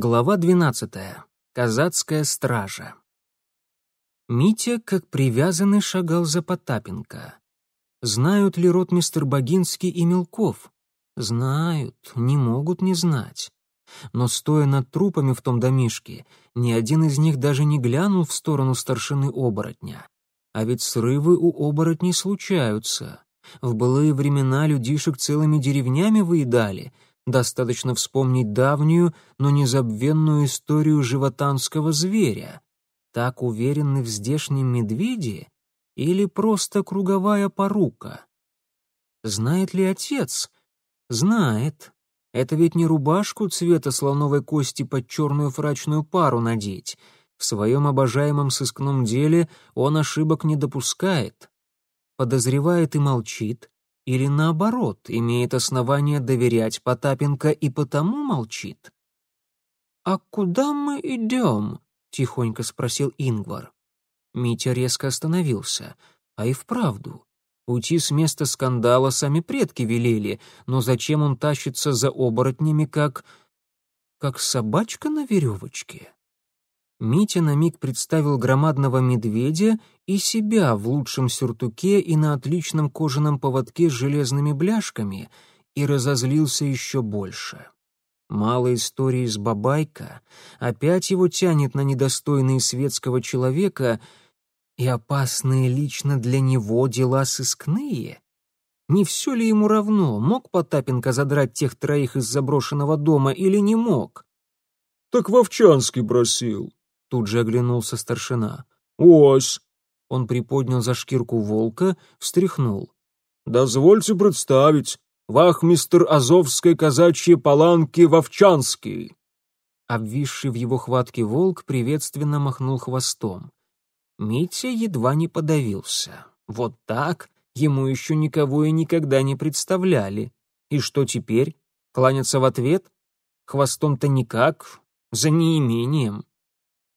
Глава 12. Казацкая стража. Митя, как привязанный, шагал за Потапенко. Знают ли ротмистер Богинский и Мелков? Знают, не могут не знать. Но, стоя над трупами в том домишке, ни один из них даже не глянул в сторону старшины оборотня. А ведь срывы у оборотней случаются. В былые времена людишек целыми деревнями выедали — Достаточно вспомнить давнюю, но незабвенную историю животанского зверя. Так уверены в здешнем медведе или просто круговая порука? Знает ли отец? Знает. Это ведь не рубашку цвета слоновой кости под черную фрачную пару надеть. В своем обожаемом сыскном деле он ошибок не допускает. Подозревает и молчит, или наоборот, имеет основание доверять Потапенко и потому молчит? «А куда мы идем?» — тихонько спросил Ингвар. Митя резко остановился. А и вправду. Уйти с места скандала сами предки велели, но зачем он тащится за оборотнями, как... как собачка на веревочке? Митя на миг представил громадного медведя и себя в лучшем сюртуке и на отличном кожаном поводке с железными бляшками и разозлился еще больше. Мало истории с Бабайка, опять его тянет на недостойные светского человека и опасные лично для него дела сыскные. Не все ли ему равно, мог Потапенко задрать тех троих из заброшенного дома или не мог? «Так Вовчанский просил», Тут же оглянулся старшина. «Ось!» Он приподнял за шкирку волка, встряхнул. «Дозвольте представить, вахмистр Азовской казачьей паланки Вовчанский!» Обвисший в его хватке волк приветственно махнул хвостом. Митя едва не подавился. Вот так ему еще никого и никогда не представляли. И что теперь? Кланяться в ответ? Хвостом-то никак, за неимением.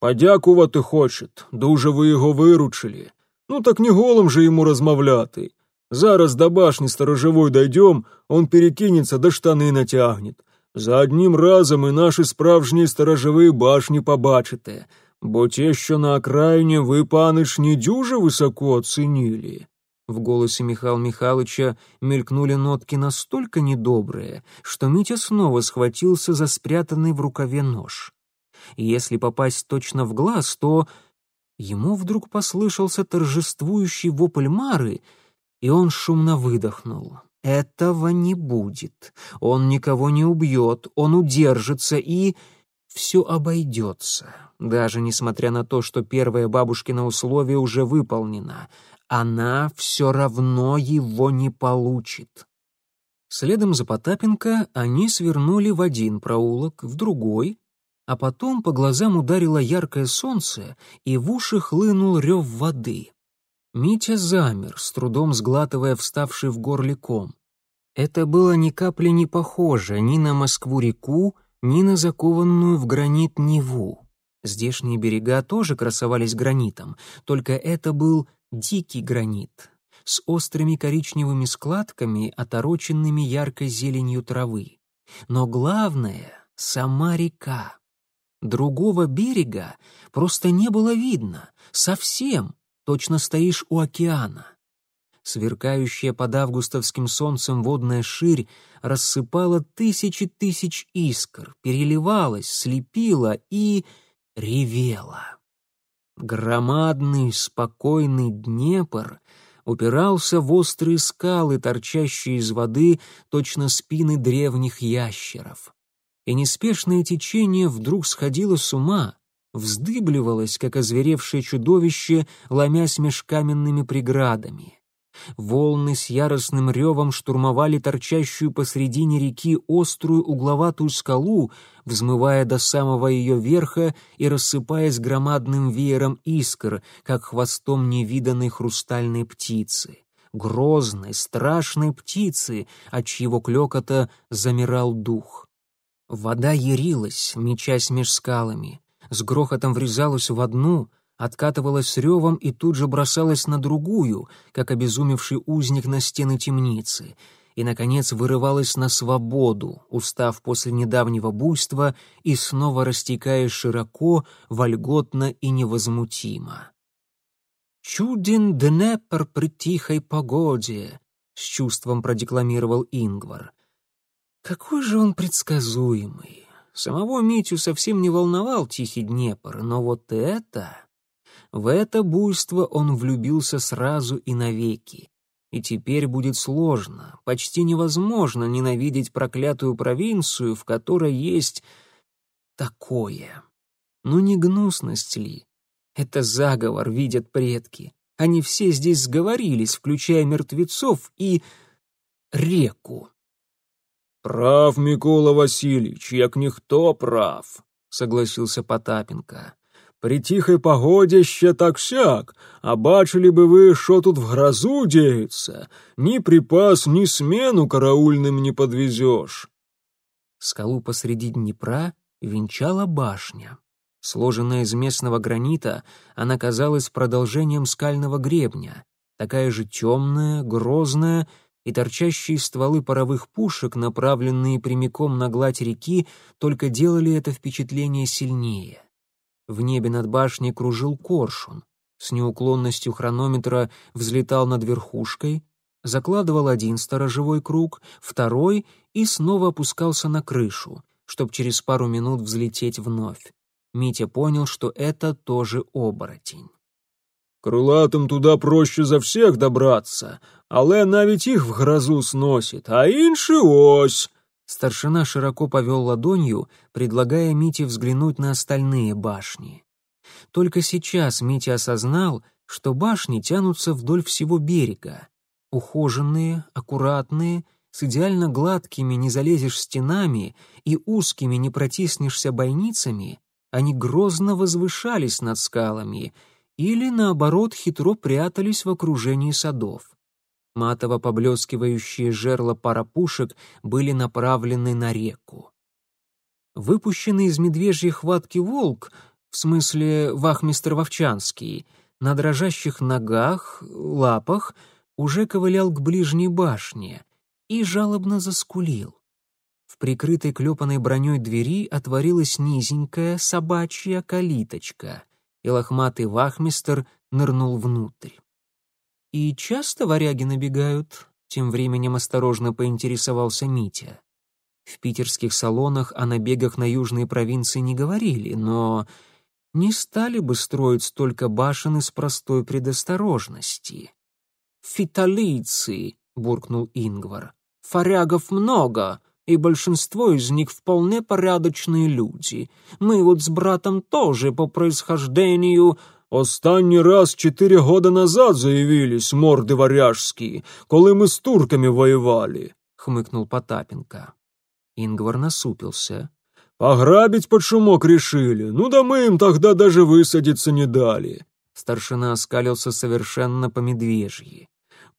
Подякувати хочет, дуже ви його виручили. Ну так не голым же ему размовляти. Зараз до башни сторожевой дойдем, он перекинется да штаны натягнет. За одним разом і наші справжні сторожові башні побачите, бо те, що на окраїні ви, панич, не дюже высоко оценили». В голосе Михаила Михайловича мелькнули нотки настолько недобрые, что Митя снова схватился за спрятанный в рукаве нож и если попасть точно в глаз, то... Ему вдруг послышался торжествующий вопль Мары, и он шумно выдохнул. Этого не будет. Он никого не убьет, он удержится и... Все обойдется, даже несмотря на то, что первое бабушкино условие уже выполнено. Она все равно его не получит. Следом за Потапенко они свернули в один проулок, в другой, а потом по глазам ударило яркое солнце, и в уши хлынул рев воды. Митя замер, с трудом сглатывая вставший в горле ком. Это было ни капли не похоже ни на Москву-реку, ни на закованную в гранит Неву. Здешние берега тоже красовались гранитом, только это был дикий гранит с острыми коричневыми складками, отороченными яркой зеленью травы. Но главное — сама река. Другого берега просто не было видно, совсем, точно стоишь у океана. Сверкающая под августовским солнцем водная ширь рассыпала тысячи тысяч искр, переливалась, слепила и ревела. Громадный, спокойный Днепр упирался в острые скалы, торчащие из воды, точно спины древних ящеров и неспешное течение вдруг сходило с ума, вздыбливалось, как озверевшее чудовище, ломясь меж каменными преградами. Волны с яростным ревом штурмовали торчащую посредине реки острую угловатую скалу, взмывая до самого ее верха и рассыпаясь громадным веером искр, как хвостом невиданной хрустальной птицы. Грозной, страшной птицы, от чьего клёкота замирал дух. Вода ярилась, мечась меж скалами, с грохотом врезалась в одну, откатывалась с ревом и тут же бросалась на другую, как обезумевший узник на стены темницы. и, наконец, вырывалась на свободу, устав после недавнего буйства и снова растекаясь широко, вольготно и невозмутимо. «Чуден Днепр при тихой погоде», — с чувством продекламировал Ингвар. «Какой же он предсказуемый! Самого Митю совсем не волновал тихий Днепр, но вот это...» В это буйство он влюбился сразу и навеки. И теперь будет сложно, почти невозможно ненавидеть проклятую провинцию, в которой есть такое. Ну не гнусность ли? Это заговор, видят предки. Они все здесь сговорились, включая мертвецов и... реку. «Прав, Микола Васильевич, як ніхто прав», — согласился Потапенко. При тихой погоде ще так сяк, а бачили бы вы, что тут в грозу деется, ни припас, ни смену караульным не подвезешь. Скалу посреди Днепра венчала башня. Сложенная из местного гранита, она казалась продолжением скального гребня, такая же темная, грозная, и торчащие стволы паровых пушек, направленные прямиком на гладь реки, только делали это впечатление сильнее. В небе над башней кружил коршун. С неуклонностью хронометра взлетал над верхушкой, закладывал один сторожевой круг, второй и снова опускался на крышу, чтобы через пару минут взлететь вновь. Митя понял, что это тоже оборотень. «Крылатым туда проще за всех добраться, але навіть их в грозу сносит, а инши ось!» Старшина широко повел ладонью, предлагая Мите взглянуть на остальные башни. Только сейчас Митя осознал, что башни тянутся вдоль всего берега. Ухоженные, аккуратные, с идеально гладкими не залезешь стенами и узкими не протиснешься бойницами, они грозно возвышались над скалами или, наоборот, хитро прятались в окружении садов. Матово поблескивающие жерла пара пушек были направлены на реку. Выпущенный из медвежьей хватки волк, в смысле вахмистр Вовчанский, на дрожащих ногах, лапах, уже ковылял к ближней башне и жалобно заскулил. В прикрытой клепанной броней двери отворилась низенькая собачья калиточка, и лохматый вахмистр нырнул внутрь. «И часто варяги набегают?» — тем временем осторожно поинтересовался Митя. В питерских салонах о набегах на южные провинции не говорили, но не стали бы строить столько башен из простой предосторожности. «Фиталийцы», — буркнул Ингвар, — «фарягов много, и большинство из них вполне порядочные люди. Мы вот с братом тоже по происхождению Останній раз чотири года назад заявились морди варяжські, коли ми з турками воевали, — хмыкнул Потапенко. Ингвар насупился. Пограбить под шумок решили, ну да мы им тогда даже высадиться не дали. Старшина оскалился совершенно по-медвежьи.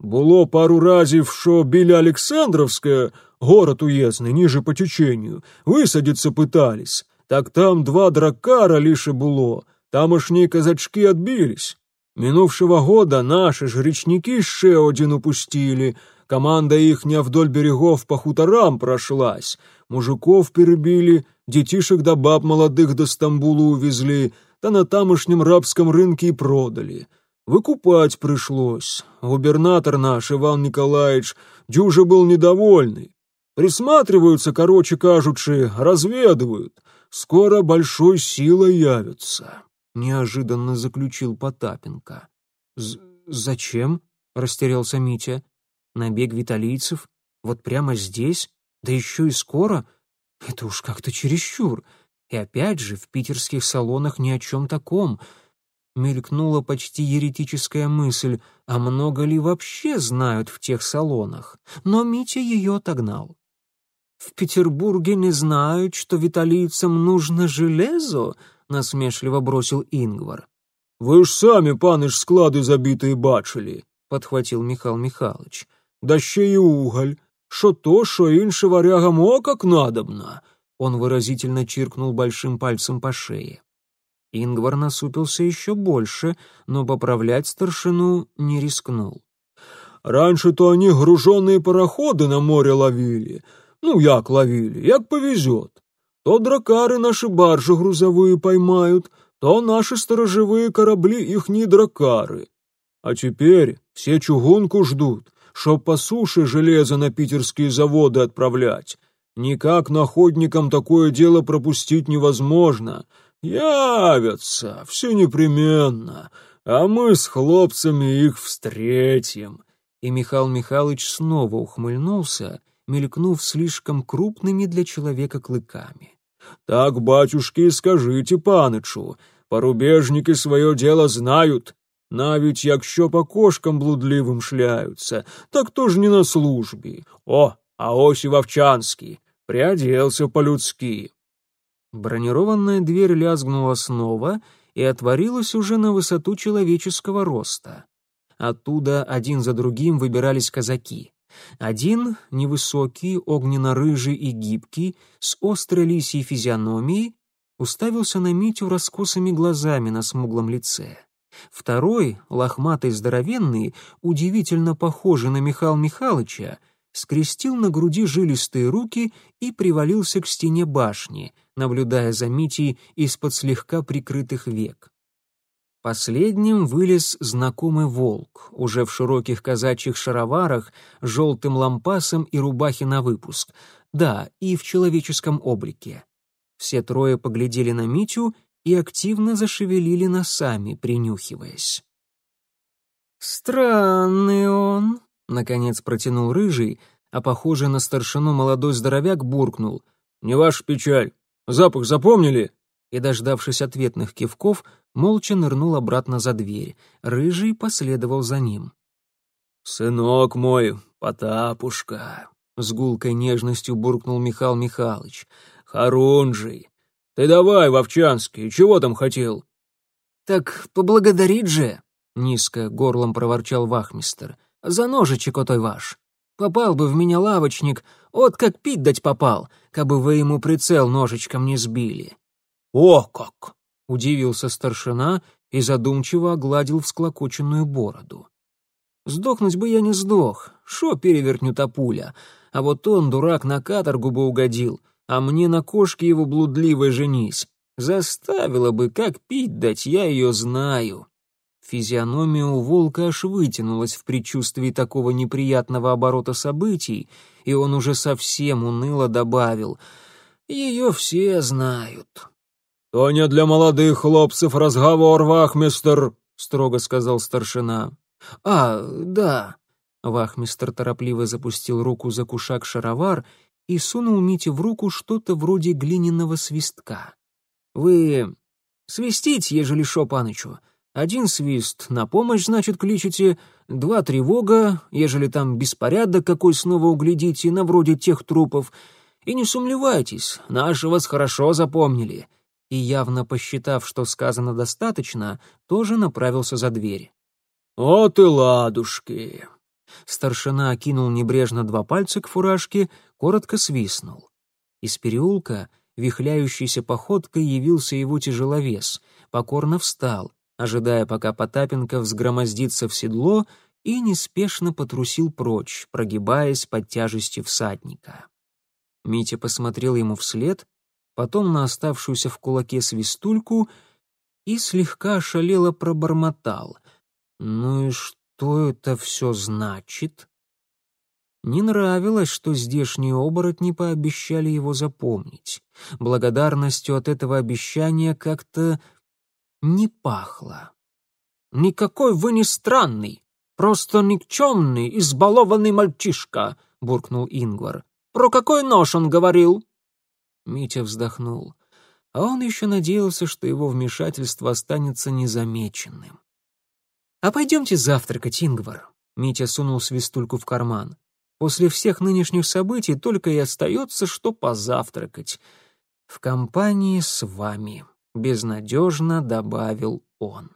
Було пару разів, що біля Олександровська, город уездный, ниже по течению, высадиться пытались, так там два дракара лише було — Тамошние казачки отбились. Минувшего года наши ж речники ще один упустили. Команда ихня вдоль берегов по хуторам прошлась. Мужиков перебили, детишек да баб молодых до Стамбула увезли, да на тамошнем рабском рынке и продали. Выкупать пришлось. Губернатор наш, Иван Николаевич, дюже был недовольный. Присматриваются, короче, кажучи, разведывают. Скоро большой силой явятся неожиданно заключил Потапенко. «Зачем?» — растерялся Митя. «Набег виталийцев? Вот прямо здесь? Да еще и скоро? Это уж как-то чересчур. И опять же, в питерских салонах ни о чем таком». Мелькнула почти еретическая мысль, а много ли вообще знают в тех салонах? Но Митя ее отогнал. «В Петербурге не знают, что виталийцам нужно железо?» — насмешливо бросил Ингвар. «Вы ж сами, паныш, склады забитые бачили», — подхватил Михаил Михайлович. «Да ще й уголь. Шо то, шо інше варягам о как надобно». Он выразительно чиркнул большим пальцем по шее. Ингвар насупился еще больше, но поправлять старшину не рискнул. Раньше-то они груженные пароходы на море ловили. Ну, як ловили, як повезет. То дракары наши баржи грузовые поймают, то наши сторожевые корабли ихние дракары. А теперь все чугунку ждут, чтоб по суше железо на питерские заводы отправлять. Никак находникам такое дело пропустить невозможно. Явятся, все непременно, а мы с хлопцами их встретим». И Михаил Михайлович снова ухмыльнулся, мелькнув слишком крупными для человека клыками. «Так, батюшки, скажите панычу, порубежники свое дело знают, навіть якщо по кошкам блудливым шляются, так тоже не на службе. О, а ось и Вовчанский, приоделся по-людски». Бронированная дверь лязгнула снова и отворилась уже на высоту человеческого роста. Оттуда один за другим выбирались казаки. Один, невысокий, огненно-рыжий и гибкий, с острой лисьей физиономией, уставился на Митю раскосыми глазами на смуглом лице. Второй, лохматый здоровенный, удивительно похожий на Михаила Михайловича, скрестил на груди жилистые руки и привалился к стене башни, наблюдая за Митей из-под слегка прикрытых век. Последним вылез знакомый волк, уже в широких казачьих шароварах, желтым лампасом и рубахе на выпуск. Да, и в человеческом облике. Все трое поглядели на Митю и активно зашевелили носами, принюхиваясь. «Странный он», — наконец протянул рыжий, а похожий на старшину молодой здоровяк буркнул. «Не ваша печаль. Запах запомнили?» И, дождавшись ответных кивков, молча нырнул обратно за дверь. Рыжий последовал за ним. «Сынок мой, Потапушка», — с гулкой нежностью буркнул Михаил Михайлович, — «Харунжий, ты давай, Вовчанский, чего там хотел?» «Так поблагодарить же», — низко горлом проворчал вахмистер, — «за ножичек отой ваш. Попал бы в меня лавочник, от как пить дать попал, кабы вы ему прицел ножичком не сбили». «О как!» Удивился старшина и задумчиво огладил всклокоченную бороду. «Сдохнуть бы я не сдох, шо перевертню-то а вот он, дурак, на каторгу бы угодил, а мне на кошке его блудливой женись. Заставила бы, как пить дать, я ее знаю». Физиономия у волка аж вытянулась в предчувствии такого неприятного оборота событий, и он уже совсем уныло добавил «Ее все знают». «То не для молодых хлопцев разговор, вахмистер», — строго сказал старшина. «А, да». Вахмистер торопливо запустил руку за кушак шаровар и сунул Мите в руку что-то вроде глиняного свистка. «Вы свистить, ежели шо, панычу. Один свист на помощь, значит, кличете, два тревога, ежели там беспорядок какой снова углядите, на вроде тех трупов. И не сумлевайтесь, наши вас хорошо запомнили и, явно посчитав, что сказано достаточно, тоже направился за дверь. «О ты ладушки!» Старшина окинул небрежно два пальца к фуражке, коротко свистнул. Из переулка, вихляющейся походкой, явился его тяжеловес, покорно встал, ожидая, пока Потапенко взгромоздится в седло, и неспешно потрусил прочь, прогибаясь под тяжестью всадника. Митя посмотрел ему вслед потом на оставшуюся в кулаке свистульку и слегка ошалело пробормотал. «Ну и что это все значит?» Не нравилось, что здешние оборотни пообещали его запомнить. Благодарностью от этого обещания как-то не пахло. «Никакой вы не странный, просто никчемный, избалованный мальчишка», — буркнул Ингвар. «Про какой нож он говорил?» Митя вздохнул. А он еще надеялся, что его вмешательство останется незамеченным. «А пойдемте завтракать, Ингвар», — Митя сунул свистульку в карман. «После всех нынешних событий только и остается, что позавтракать. В компании с вами», — безнадежно добавил он.